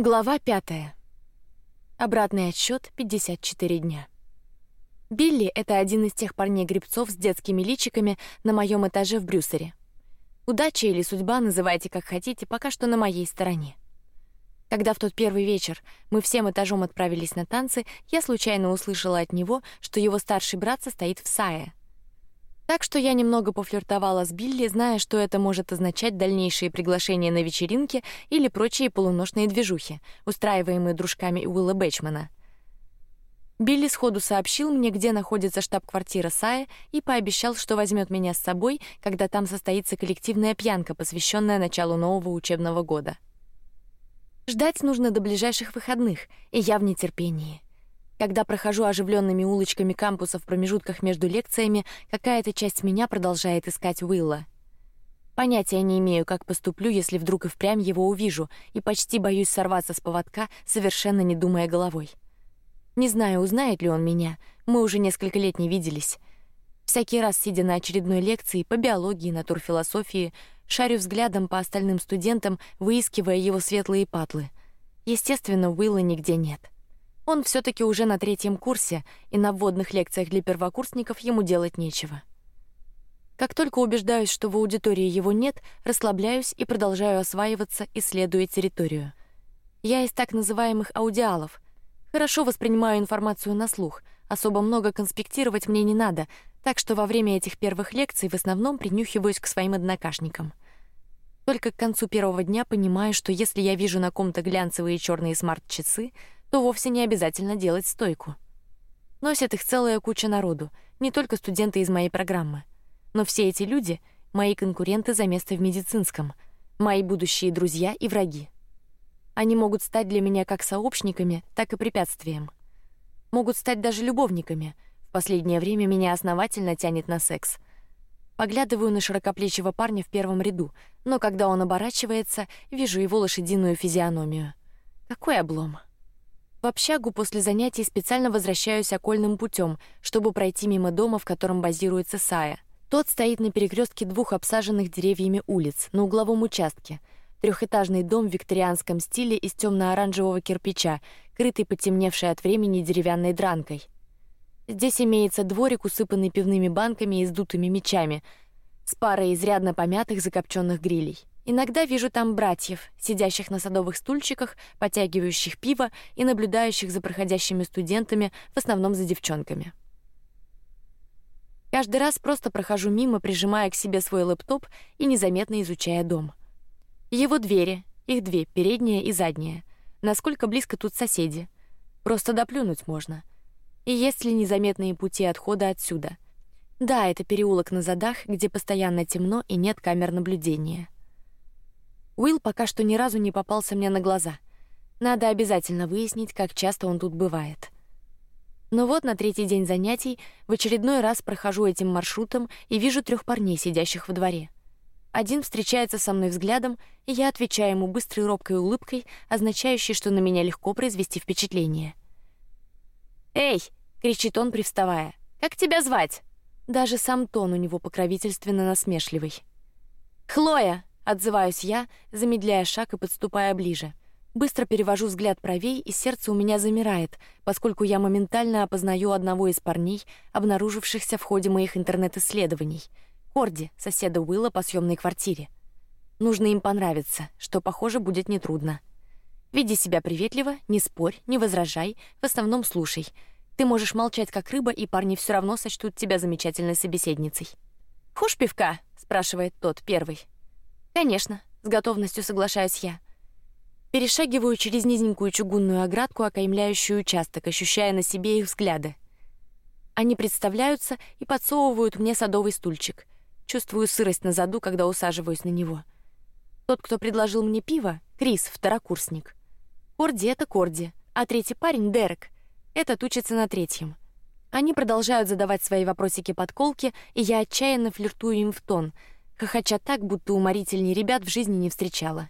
Глава пятая. Обратный отсчет 54 дня. Билли — это один из тех парней-гребцов с детскими личиками на моем этаже в Брюсселе. Удача или судьба, называйте как хотите, пока что на моей стороне. Когда в тот первый вечер мы всем этажом отправились на танцы, я случайно услышала от него, что его старший брат состоит в Сае, так что я немного пофлиртовала с Билли, зная, что это может означать дальнейшие приглашения на вечеринки или прочие полуношные движухи, устраиваемые дружками Уилла Бэчмана. Билли сходу сообщил мне, где находится штаб-квартира Сая, и пообещал, что возьмет меня с собой, когда там состоится коллективная пьянка, посвященная началу нового учебного года. Ждать нужно до ближайших выходных, и я в нетерпении. Когда прохожу оживленными улочками кампуса в промежутках между лекциями, какая-то часть меня продолжает искать Уилла. Понятия не имею, как поступлю, если вдруг и впрямь его увижу, и почти боюсь сорваться с поводка, совершенно не думая головой. Не знаю, узнает ли он меня. Мы уже несколько лет не виделись. Всякий раз, сидя на очередной лекции по биологии, натурфилософии, шарю взглядом по остальным студентам, выискивая его светлые патлы. Естественно, Уилла нигде нет. Он все-таки уже на третьем курсе, и на вводных лекциях для первокурсников ему делать нечего. Как только убеждаюсь, что в аудитории его нет, расслабляюсь и продолжаю осваиваться, исследуя территорию. Я из так называемых аудиалов. Хорошо воспринимаю информацию на слух, особо много конспектировать мне не надо, так что во время этих первых лекций в основном принюхиваюсь к своим однокашникам. Только к концу первого дня понимаю, что если я вижу на ком-то глянцевые черные смарт-часы, то вовсе не обязательно делать стойку. Носят их целая куча народу, не только студенты из моей программы, но все эти люди — мои конкуренты за место в медицинском, мои будущие друзья и враги. Они могут стать для меня как сообщниками, так и препятствием. Могут стать даже любовниками. В последнее время меня основательно тянет на секс. Поглядываю на широкоплечего парня в первом ряду, но когда он оборачивается, вижу его лошадиную физиономию. Какой облом! В общагу после занятий специально возвращаюсь окольным путем, чтобы пройти мимо дома, в котором базируется Сая. Тот стоит на перекрестке двух обсаженных деревьями улиц на угловом участке. Трехэтажный дом в викторианском стиле из темно-оранжевого кирпича, крытый потемневшей от времени деревянной дранкой. Здесь имеется дворик, усыпанный пивными банками и сдутыми мечами, с парой изрядно помятых закопченных грилей. Иногда вижу там братьев, сидящих на садовых стульчиках, потягивающих пиво и наблюдающих за проходящими студентами, в основном за девчонками. Каждый раз просто прохожу мимо, прижимая к себе свой лэптоп и незаметно изучая дом. Его двери, их две, передняя и задняя. Насколько близко тут соседи? Просто доплюнуть можно. И есть ли незаметные пути отхода отсюда? Да, это переулок на задах, где постоянно темно и нет камер наблюдения. Уилл пока что ни разу не попался мне на глаза. Надо обязательно выяснить, как часто он тут бывает. Но вот на третий день занятий в очередной раз прохожу этим маршрутом и вижу трех парней, сидящих во дворе. Один встречается со мной взглядом, и я отвечаю ему быстрой робкой улыбкой, означающей, что на меня легко произвести впечатление. Эй, кричит он, привставая, как тебя звать? Даже сам тон у него покровительственно насмешливый. Хлоя, Отзываюсь я, замедляя шаг и подступая ближе. Быстро перевожу взгляд правей, и сердце у меня замирает, поскольку я моментально опознаю одного из парней, обнаружившихся в ходе моих интернет-исследований. Корди, соседа Уилла по съемной квартире. Нужно им понравиться, что, похоже, будет нетрудно. Веди себя приветливо, не спорь, не возражай, в основном слушай. Ты можешь молчать как рыба, и парни все равно сочтут тебя замечательной собеседницей. Хошь пивка? спрашивает тот первый. Конечно, с готовностью соглашаюсь я. Перешагиваю через низенькую чугунную оградку, окаймляющую участок, ощущая на себе их взгляды. Они представляются и подсовывают мне садовый стульчик. Чувствую сырость на заду, когда усаживаюсь на него. Тот, кто предложил мне пиво, Крис, второкурсник. Корди это Корди, а третий парень Дерек. Этот учится на третьем. Они продолжают задавать свои вопросики подколки, и я отчаянно флиртую им в тон — хохоча так, будто уморительней ребят в жизни не встречала.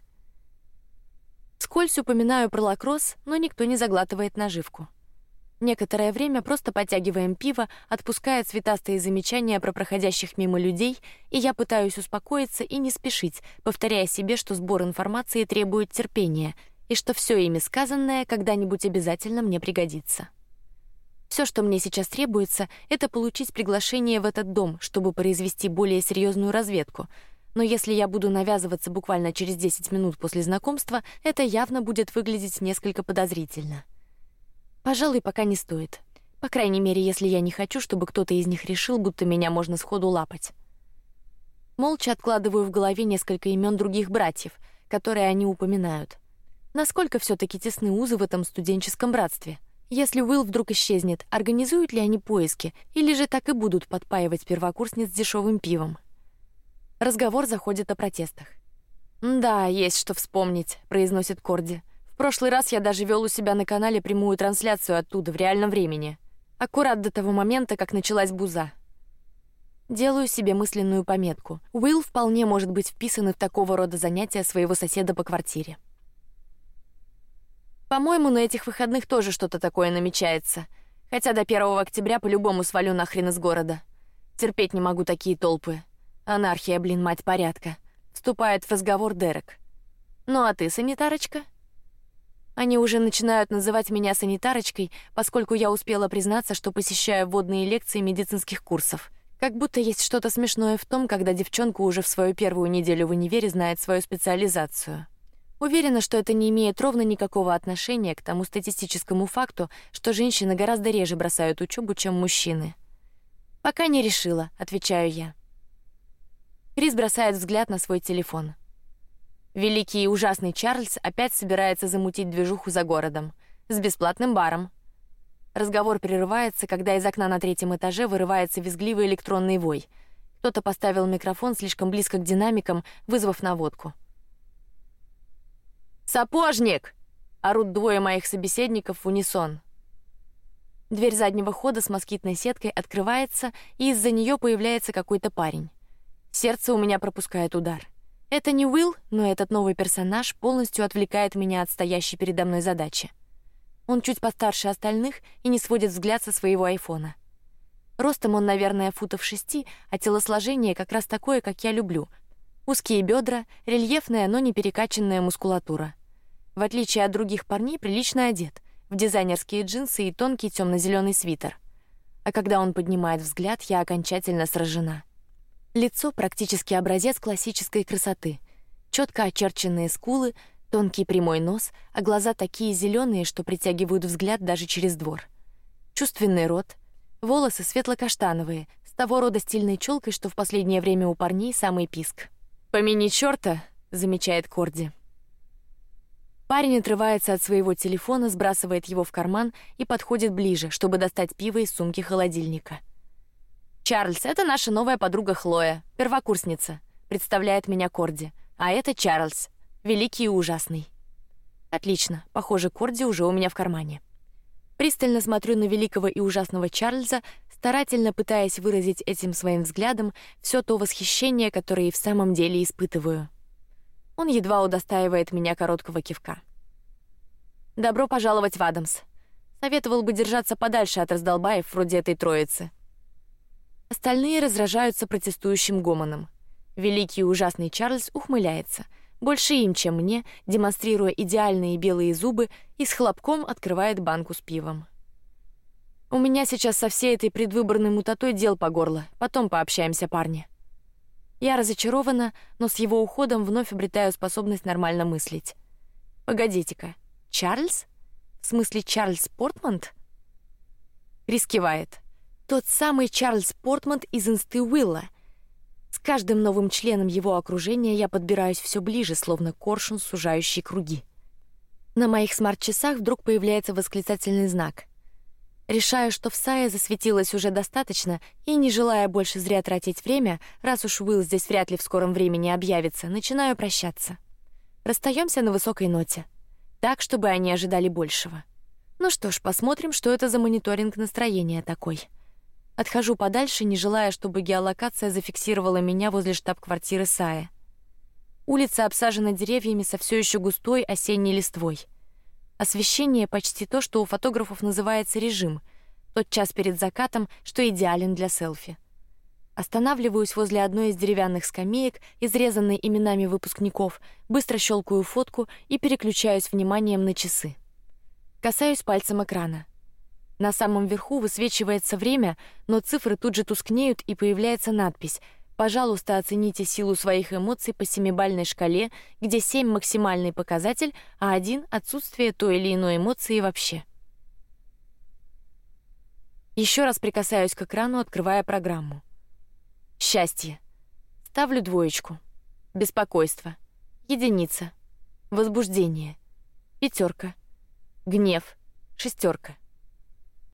Скользь упоминаю про лакросс, но никто не заглатывает наживку. Некоторое время просто подтягиваем пиво, отпуская цветастые замечания про проходящих мимо людей, и я пытаюсь успокоиться и не спешить, повторяя себе, что сбор информации требует терпения, и что все ими сказанное когда-нибудь обязательно мне пригодится. Все, что мне сейчас требуется, это получить приглашение в этот дом, чтобы произвести более серьезную разведку. Но если я буду навязываться буквально через 10 минут после знакомства, это явно будет выглядеть несколько подозрительно. Пожалуй, пока не стоит. По крайней мере, если я не хочу, чтобы кто-то из них решил, будто меня можно сходу лапать. Молча откладываю в голове несколько имен других братьев, которые они упоминают. Насколько все-таки тесны узы в этом студенческом братстве? Если Уилл вдруг исчезнет, организуют ли они поиски, или же так и будут подпаивать первокурсниц дешевым пивом? Разговор заходит о протестах. Да, есть что вспомнить, произносит Корди. В прошлый раз я даже вел у себя на канале прямую трансляцию оттуда в реальном времени, аккурат до того момента, как началась буза. Делаю себе мысленную пометку. Уилл вполне может быть вписан в такого рода занятия своего соседа по квартире. По-моему, на этих выходных тоже что-то такое намечается. Хотя до 1 октября по-любому свалю нахрен из города. Терпеть не могу такие толпы. Анархия, блин, мать порядка. Вступает в разговор Дерек. Ну а ты, санитарочка? Они уже начинают называть меня санитарочкой, поскольку я успела признаться, что посещаю водные лекции медицинских курсов. Как будто есть что-то смешное в том, когда девчонка уже в свою первую неделю в универе знает свою специализацию. Уверена, что это не имеет ровно никакого отношения к тому статистическому факту, что женщины гораздо реже бросают учебу, чем мужчины. Пока не решила, отвечаю я. Крис бросает взгляд на свой телефон. Великий и ужасный Чарльз опять собирается замутить движуху за городом с бесплатным баром. Разговор прерывается, когда из окна на третьем этаже вырывается визгливый электронный вой. Кто-то поставил микрофон слишком близко к динамикам, вызвав наводку. Сапожник! Орут двое моих собеседников в унисон. Дверь заднего хода с москитной сеткой открывается, и из-за нее появляется какой-то парень. Сердце у меня пропускает удар. Это не Уилл, но этот новый персонаж полностью отвлекает меня от стоящей передо мной задачи. Он чуть постарше остальных и не сводит взгляд со своего айфона. Ростом он, наверное, футов шести, а телосложение как раз такое, как я люблю. Узкие бедра, рельефная, но не перекачанная мускулатура. В отличие от других парней, прилично одет, в дизайнерские джинсы и тонкий темно-зеленый свитер. А когда он поднимает взгляд, я окончательно сражена. Лицо практически образец классической красоты, четко очерченные скулы, тонкий прямой нос, а глаза такие зеленые, что притягивают взгляд даже через двор. Чувственный рот, волосы светло-каштановые, с того рода стильной челкой, что в последнее время у парней самый писк. Помяни черта, замечает Корди. Парень отрывается от своего телефона, сбрасывает его в карман и подходит ближе, чтобы достать пиво из сумки холодильника. Чарльз, это наша новая подруга Хлоя, первокурсница, представляет меня Корди, а это Чарльз, великий и ужасный. Отлично, похоже, Корди уже у меня в кармане. Пристально смотрю на великого и ужасного Чарльза, старательно пытаясь выразить этим своим взглядом все то восхищение, которое и в самом деле испытываю. Он едва удостаивает меня короткого кивка. Добро пожаловать в Адамс. Советовал бы держаться подальше от раздолбаев вроде этой троицы. Остальные разражаются протестующим гомоном. Великий и ужасный Чарльз ухмыляется, больше им, чем мне, демонстрируя идеальные белые зубы и с хлопком открывает банку с пивом. У меня сейчас со всей этой предвыборной мутатой дел по горло. Потом пообщаемся, парни. Я разочарована, но с его уходом вновь обретаю способность нормально мыслить. Погодите-ка, Чарльз? В смысле Чарльз Портманд? Рискивает. Тот самый Чарльз Портманд из Инсты. С каждым новым членом его окружения я подбираюсь все ближе, словно коршун, сужающий круги. На моих смарт-часах вдруг появляется восклицательный знак. Решаю, что в Сае засветилось уже достаточно, и не желая больше зря тратить время, раз уж Уилл здесь вряд ли в скором времени объявится, начинаю прощаться. Расстаемся на высокой ноте, так, чтобы они ожидали большего. Ну что ж, посмотрим, что это за мониторинг настроения такой. Отхожу подальше, не желая, чтобы геолокация зафиксировала меня возле штаб-квартиры Сая. Улица обсажена деревьями со все еще густой осенней листвой. Освещение почти то, что у фотографов называется режим, тот час перед закатом, что идеален для селфи. Останавливаюсь возле одной из деревянных скамеек, изрезанной именами выпускников, быстро щелкаю фотку и переключаюсь вниманием на часы. Касаюсь пальцем экрана. На самом верху высвечивается время, но цифры тут же тускнеют и появляется надпись: "Пожалуйста, оцените силу своих эмоций по семибальной шкале, где семь максимальный показатель, а один отсутствие той или иной эмоции вообще". Еще раз прикасаюсь к экрану, открывая программу. Счастье. Ставлю двоечку. Беспокойство. Единица. Возбуждение. Пятерка. Гнев. Шестерка.